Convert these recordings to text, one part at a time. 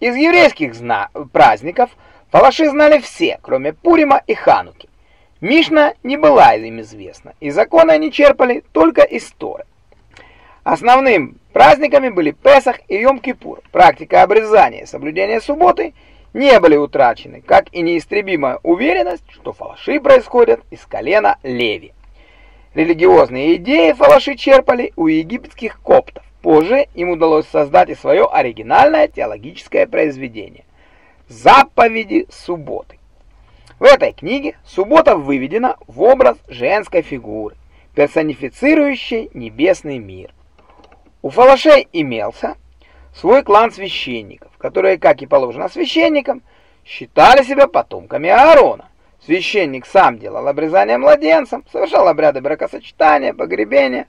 Из еврейских праздников фалаши знали все, кроме Пурима и Хануки. Мишна не была им известна, и законы они черпали только из Торы. Основным праздниками были Песах и Йом-Кипур. Практика обрезания и соблюдения субботы не были утрачены, как и неистребимая уверенность, что фалаши происходят из колена Леви. Религиозные идеи фалаши черпали у египетских коптов. Позже им удалось создать и свое оригинальное теологическое произведение «Заповеди субботы». В этой книге суббота выведена в образ женской фигуры, персонифицирующей небесный мир. У фалашей имелся свой клан священников, которые, как и положено священникам, считали себя потомками Аарона. Священник сам делал обрезание младенцам, совершал обряды бракосочетания, погребения,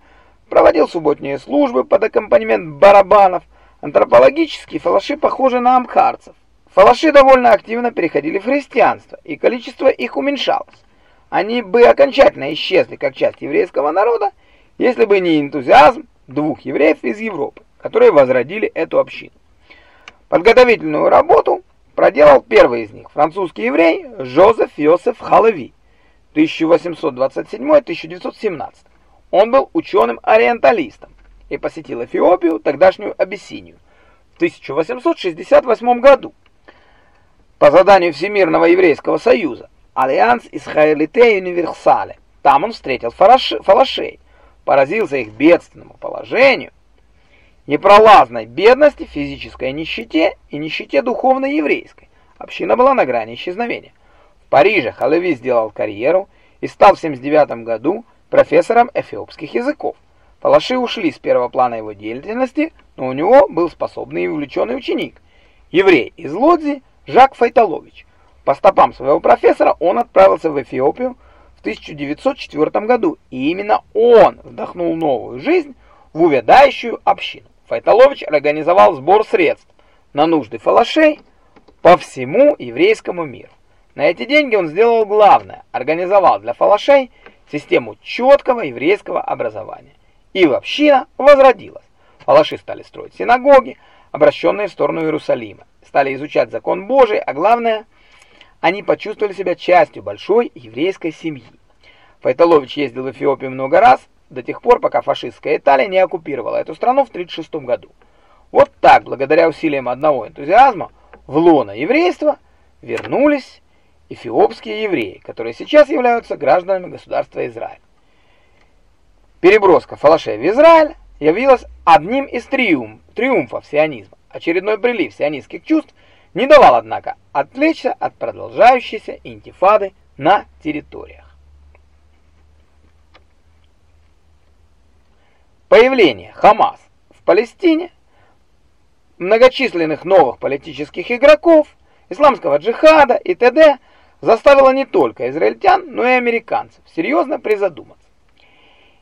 проводил субботние службы под аккомпанемент барабанов. Антропологически фалаши похожи на амхарцев. Фалаши довольно активно переходили в христианство, и количество их уменьшалось. Они бы окончательно исчезли как часть еврейского народа, если бы не энтузиазм двух евреев из Европы, которые возродили эту общину. Подготовительную работу проделал первый из них, французский еврей Жозеф Йосеф Халави, 1827-1917. Он был ученым-ориенталистом и посетил Эфиопию, тогдашнюю Абиссинию, в 1868 году по заданию Всемирного еврейского союза Альянс Исраэлите Универсале. Там он встретил фалашей, поразился их бедственному положению, непролазной бедности, физической нищете и нищете духовной еврейской. Община была на грани исчезновения. В Париже Халеви сделал карьеру и стал в 79 году профессором эфиопских языков. Палаши ушли с первого плана его деятельности, но у него был способный и увлеченный ученик, еврей из Лодзи Жак Файталович. По стопам своего профессора он отправился в Эфиопию в 1904 году, и именно он вдохнул новую жизнь в увядающую общину. Файталович организовал сбор средств на нужды фалашей по всему еврейскому миру. На эти деньги он сделал главное – организовал для фалашей систему четкого еврейского образования. И община возродилась. Фалаши стали строить синагоги, обращенные в сторону Иерусалима, стали изучать закон Божий, а главное, они почувствовали себя частью большой еврейской семьи. Файталович ездил в Эфиопию много раз, до тех пор, пока фашистская Италия не оккупировала эту страну в 1936 году. Вот так, благодаря усилиям одного энтузиазма, в лоно еврейства вернулись эфиопские евреи, которые сейчас являются гражданами государства Израиль. Переброска фалашей в Израиль явилась одним из триумф, триумфов сионизма. Очередной прилив сионистских чувств не давал, однако, отвлечься от продолжающейся интифады на территориях. Появление Хамас в Палестине, многочисленных новых политических игроков, исламского джихада и т.д заставило не только израильтян, но и американцев серьезно призадуматься.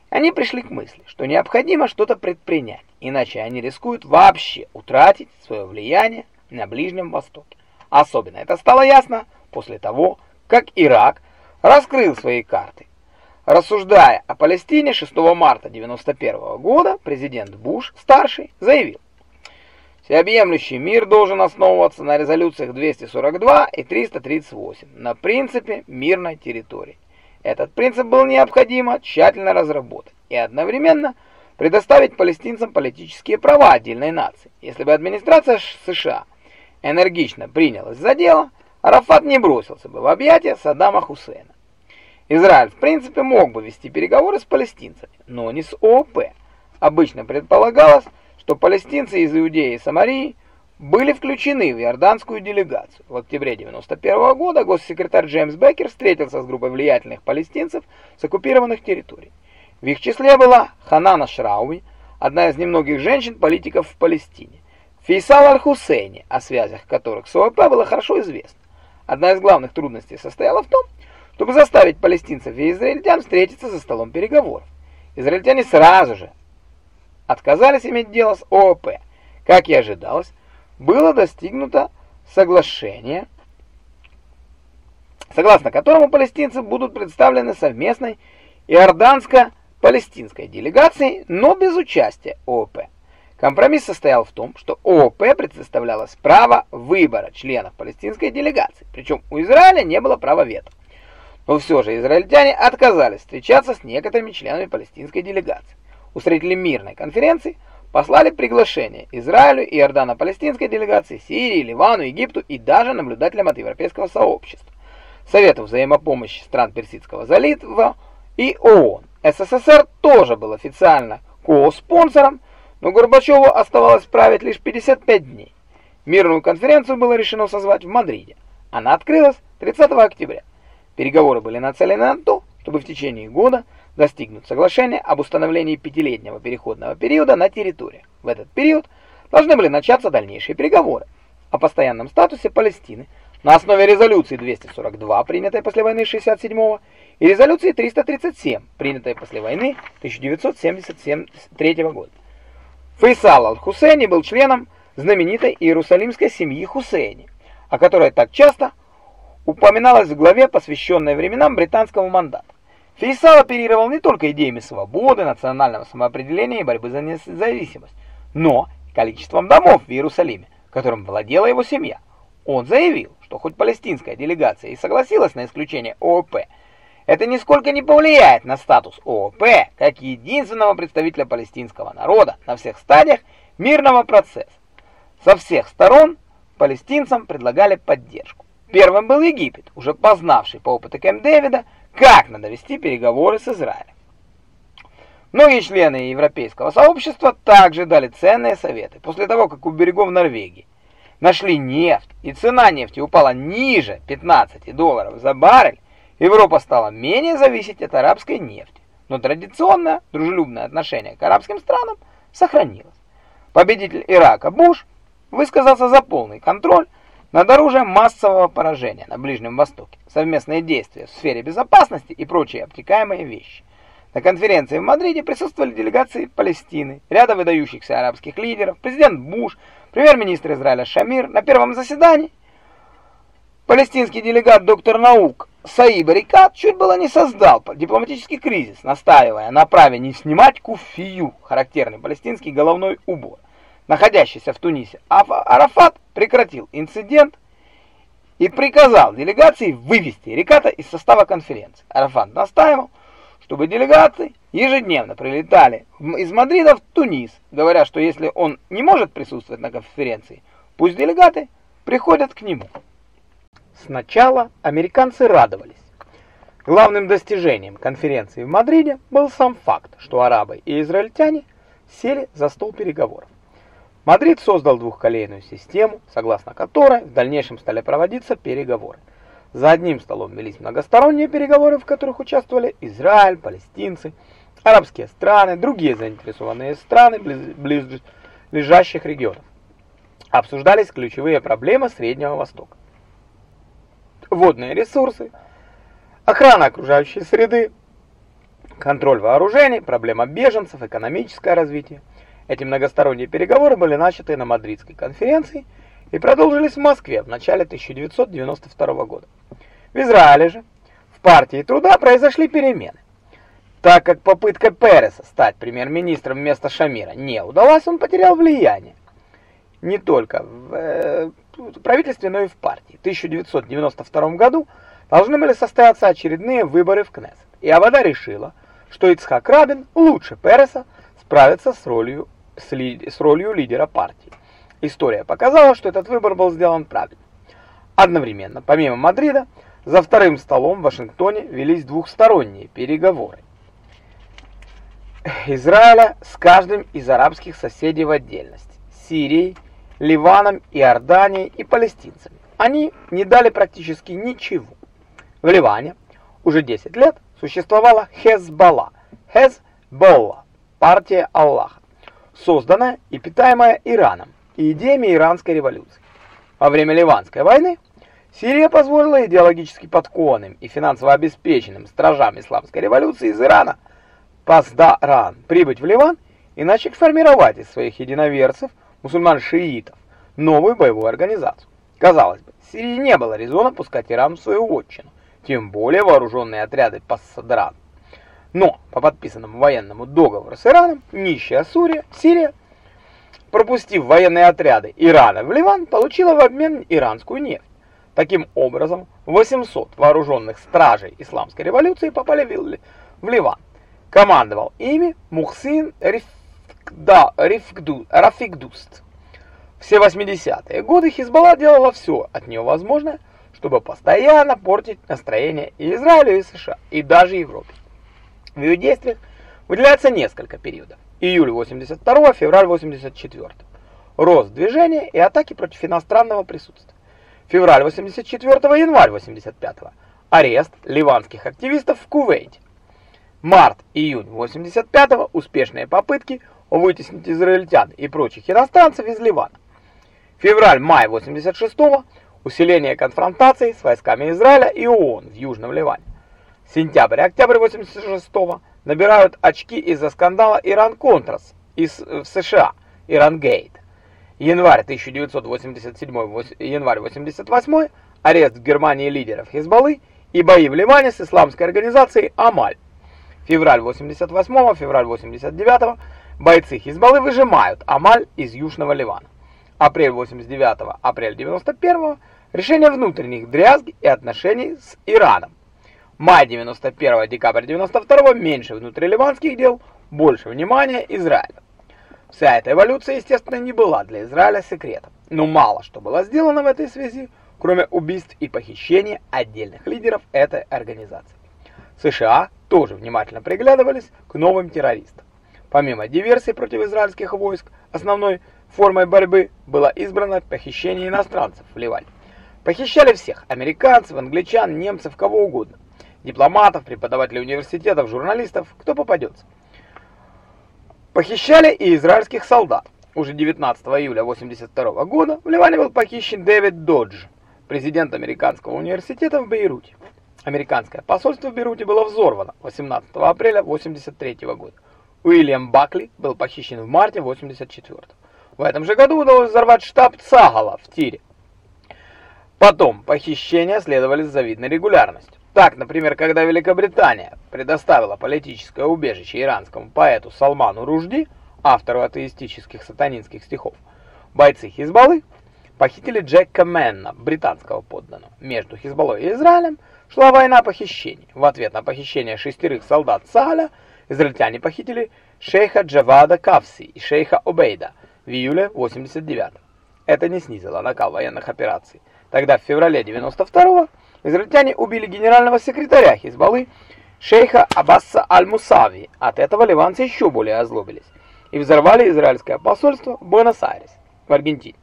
Они пришли к мысли, что необходимо что-то предпринять, иначе они рискуют вообще утратить свое влияние на Ближнем Востоке. Особенно это стало ясно после того, как Ирак раскрыл свои карты. Рассуждая о Палестине 6 марта 1991 года, президент Буш-старший заявил, Всеобъемлющий мир должен основываться на резолюциях 242 и 338, на принципе мирной территории. Этот принцип был необходимо тщательно разработать и одновременно предоставить палестинцам политические права отдельной нации. Если бы администрация США энергично принялась за дело, Арафат не бросился бы в объятия Саддама Хусейна. Израиль, в принципе, мог бы вести переговоры с палестинцами, но не с ООП. Обычно предполагалось, что палестинцы из Иудеи и Самарии были включены в иорданскую делегацию. В октябре 91 года госсекретарь Джеймс Беккер встретился с группой влиятельных палестинцев с оккупированных территорий. В их числе была Ханана Шрауи, одна из немногих женщин-политиков в Палестине. Фейсал Аль-Хусейни, о связях которых с ОАП было хорошо известно. Одна из главных трудностей состояла в том, чтобы заставить палестинцев и израильтян встретиться за столом переговоров. Израильтяне сразу же отказались иметь дело с ООП. Как и ожидалось, было достигнуто соглашение, согласно которому палестинцы будут представлены совместной иорданско-палестинской делегацией, но без участия ООП. Компромисс состоял в том, что ООП предоставлялось право выбора членов палестинской делегации, причем у Израиля не было права вето. Но все же израильтяне отказались встречаться с некоторыми членами палестинской делегации. Устроители мирной конференции послали приглашение Израилю и Иордано-палестинской делегации, Сирии, Ливану, Египту и даже наблюдателям от европейского сообщества, Совету взаимопомощи стран Персидского залива и ООН. СССР тоже был официально ко-спонсором, но Горбачеву оставалось править лишь 55 дней. Мирную конференцию было решено созвать в Мадриде. Она открылась 30 октября. Переговоры были нацелены на то, чтобы в течение года достигнуть соглашения об установлении пятилетнего переходного периода на территории. В этот период должны были начаться дальнейшие переговоры о постоянном статусе Палестины на основе резолюции 242, принятой после войны 67 и резолюции 337, принятой после войны 1973 года. Фейсал аль-Хусейни был членом знаменитой иерусалимской семьи Хусейни, о которой так часто упоминалось в главе, посвященной временам британского мандата. Фейсал оперировал не только идеями свободы, национального самоопределения и борьбы за независимость, но количеством домов в Иерусалиме, которым владела его семья. Он заявил, что хоть палестинская делегация и согласилась на исключение ООП, это нисколько не повлияет на статус ООП как единственного представителя палестинского народа на всех стадиях мирного процесса. Со всех сторон палестинцам предлагали поддержку. Первым был Египет, уже познавший по опыту Кэмп Дэвида, как надо вести переговоры с Израилем. Многие члены европейского сообщества также дали ценные советы. После того, как у берегов Норвегии нашли нефть, и цена нефти упала ниже 15 долларов за баррель, Европа стала менее зависеть от арабской нефти, но традиционное дружелюбное отношение к арабским странам сохранилось. Победитель Ирака Буш высказался за полный контроль над оружием массового поражения на Ближнем Востоке, совместные действия в сфере безопасности и прочие обтекаемые вещи. На конференции в Мадриде присутствовали делегации Палестины, ряда выдающихся арабских лидеров, президент Буш, премьер-министр Израиля Шамир. На первом заседании палестинский делегат доктор наук Саиб Рикат чуть было не создал дипломатический кризис, настаивая на праве не снимать куфию, характерный палестинский головной убор. Находящийся в Тунисе Арафат прекратил инцидент и приказал делегации вывести Риката из состава конференции. Арафат настаивал, чтобы делегации ежедневно прилетали из Мадрида в Тунис, говоря, что если он не может присутствовать на конференции, пусть делегаты приходят к нему. Сначала американцы радовались. Главным достижением конференции в Мадриде был сам факт, что арабы и израильтяне сели за стол переговоров. Мадрид создал двухколейную систему, согласно которой в дальнейшем стали проводиться переговоры. За одним столом велись многосторонние переговоры, в которых участвовали Израиль, палестинцы, арабские страны, другие заинтересованные страны близлежащих регионов. Обсуждались ключевые проблемы Среднего Востока водные ресурсы, охрана окружающей среды, контроль вооружений, проблема беженцев, экономическое развитие. Эти многосторонние переговоры были начаты на Мадридской конференции и продолжились в Москве в начале 1992 года. В Израиле же в партии труда произошли перемены. Так как попытка Переса стать премьер-министром вместо Шамира не удалась, он потерял влияние не только в э, правительстве, но и в партии. В 1992 году должны были состояться очередные выборы в Кнессет. И Абада решила, что Ицхак Рабин лучше Переса справится с ролью, с, ли, с ролью лидера партии. История показала, что этот выбор был сделан правильно. Одновременно, помимо Мадрида, за вторым столом в Вашингтоне велись двухсторонние переговоры. Израиля с каждым из арабских соседей в отдельности. Сирией, Ливаном, Иорданией и палестинцами. Они не дали практически ничего. В Ливане уже 10 лет существовала Хезбалла, Хезболла, партия Аллаха, созданная и питаемая Ираном и идеями иранской революции. Во время Ливанской войны Сирия позволила идеологически подкованным и финансово обеспеченным стражам исламской революции из Ирана Пасдаран прибыть в Ливан и начать формировать из своих единоверцев мусульман-шиитов, новую боевую организацию. Казалось бы, Сирии не было резона пускать Иран в свою отчину, тем более вооруженные отряды Пассадран. Но по подписанному военному договору с Ираном, нищая Сурия, Сирия пропустив военные отряды Ирана в Ливан, получила в обмен иранскую нефть. Таким образом, 800 вооруженных стражей исламской революции попали в Ливан. Командовал ими Мухсин Рифкда, Рафикдуст. Все 80-е годы Хизбалла делала все от нее возможное, чтобы постоянно портить настроение и Израилю, и США, и даже Европе. В ее действиях выделяется несколько периодов. Июль 82 февраль 84 Рост движения и атаки против иностранного присутствия. Февраль 84 январь 85 Арест ливанских активистов в Кувейте. Март-июнь 85 успешные попытки вытеснить израильтян и прочих иностранцев из Ливана. Февраль-май 86 усиление конфронтаций с войсками Израиля и ООН в Южном Ливане. Сентябрь-октябрь 86 набирают очки из-за скандала Иран-Контрас из в США, Иран-Гейт. Январь 1987, январь 88, арест в Германии лидеров Хизбаллы и бои в Ливане с исламской организацией Амаль. Февраль 88, февраль 89, бойцы Хизбаллы выжимают Амаль из Южного Ливана апрель 89 апрель 91 решение внутренних дрязг и отношений с Ираном. Май 91 декабрь 92 меньше внутриливанских дел, больше внимания Израилю. Вся эта эволюция, естественно, не была для Израиля секретом, но мало что было сделано в этой связи, кроме убийств и похищений отдельных лидеров этой организации. США тоже внимательно приглядывались к новым террористам. Помимо диверсий против израильских войск, основной Формой борьбы было избрано похищение иностранцев в Ливане. Похищали всех – американцев, англичан, немцев, кого угодно. Дипломатов, преподавателей университетов, журналистов, кто попадется. Похищали и израильских солдат. Уже 19 июля 1982 года в Ливане был похищен Дэвид Додж, президент американского университета в Бейруте. Американское посольство в Бейруте было взорвано 18 апреля 1983 года. Уильям Бакли был похищен в марте 1984 года. В этом же году удалось взорвать штаб Цагала в Тире. Потом похищения следовали с завидной регулярностью. Так, например, когда Великобритания предоставила политическое убежище иранскому поэту Салману Ружди, автору атеистических сатанинских стихов, бойцы Хизбаллы похитили Джека Менна, британского подданного. Между Хизбаллой и Израилем шла война похищений. В ответ на похищение шестерых солдат Сагаля израильтяне похитили шейха Джавада Кавси и шейха Обейда – в июле 89 Это не снизило накал военных операций. Тогда в феврале 92-го израильтяне убили генерального секретаря Хизбаллы шейха Аббаса Аль-Мусави. От этого ливанцы еще более озлобились и взорвали израильское посольство в Буэнос-Айрес, в Аргентине.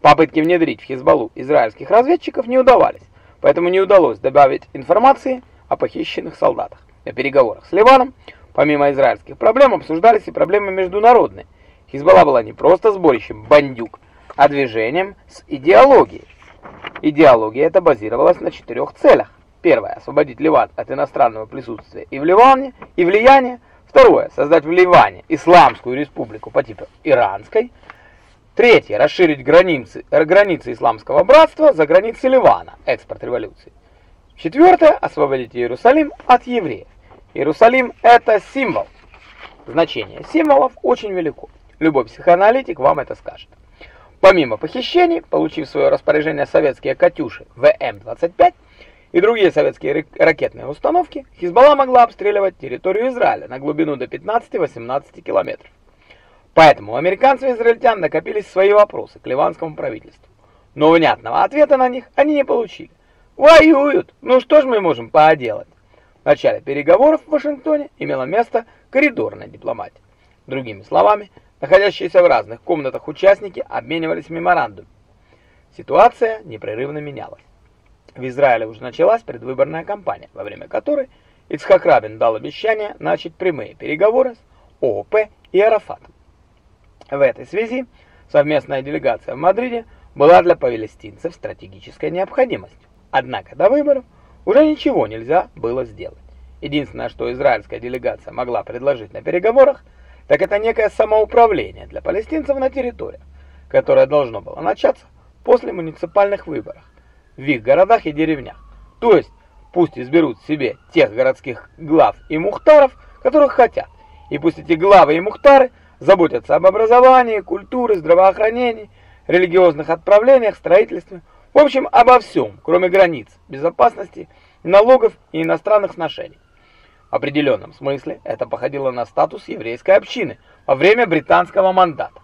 Попытки внедрить в Хизбаллу израильских разведчиков не удавались, поэтому не удалось добавить информации о похищенных солдатах. На переговорах с Ливаном, помимо израильских проблем, обсуждались и проблемы международные, Хизбалла была не просто сборищем бандюк, а движением с идеологией. Идеология эта базировалась на четырех целях. Первое – освободить Ливан от иностранного присутствия и в Ливане, и влияния. Второе – создать в Ливане исламскую республику по типу иранской. Третье – расширить границы, границы исламского братства за границы Ливана, экспорт революции. Четвертое – освободить Иерусалим от евреев. Иерусалим – это символ. Значение символов очень велико. Любой психоаналитик вам это скажет. Помимо похищений, получив свое распоряжение советские «Катюши» ВМ-25 и другие советские ракетные установки, Хизбалла могла обстреливать территорию Израиля на глубину до 15-18 километров. Поэтому у американцев и израильтян накопились свои вопросы к ливанскому правительству. Но внятного ответа на них они не получили. Воюют! Ну что ж мы можем поделать? В начале переговоров в Вашингтоне имело место коридорная дипломатия. Другими словами, Находящиеся в разных комнатах участники обменивались меморандумами. Ситуация непрерывно менялась. В Израиле уже началась предвыборная кампания, во время которой Ицхак Рабин дал обещание начать прямые переговоры с ООП и Арафатом. В этой связи совместная делегация в Мадриде была для палестинцев стратегической необходимостью. Однако до выборов уже ничего нельзя было сделать. Единственное, что израильская делегация могла предложить на переговорах – так это некое самоуправление для палестинцев на территориях, которое должно было начаться после муниципальных выборов в их городах и деревнях. То есть пусть изберут себе тех городских глав и мухтаров, которых хотят, и пусть эти главы и мухтары заботятся об образовании, культуре, здравоохранении, религиозных отправлениях, строительстве, в общем, обо всем, кроме границ, безопасности, налогов и иностранных сношений. Определенном смысле это походило на статус еврейской общины во время британского мандата.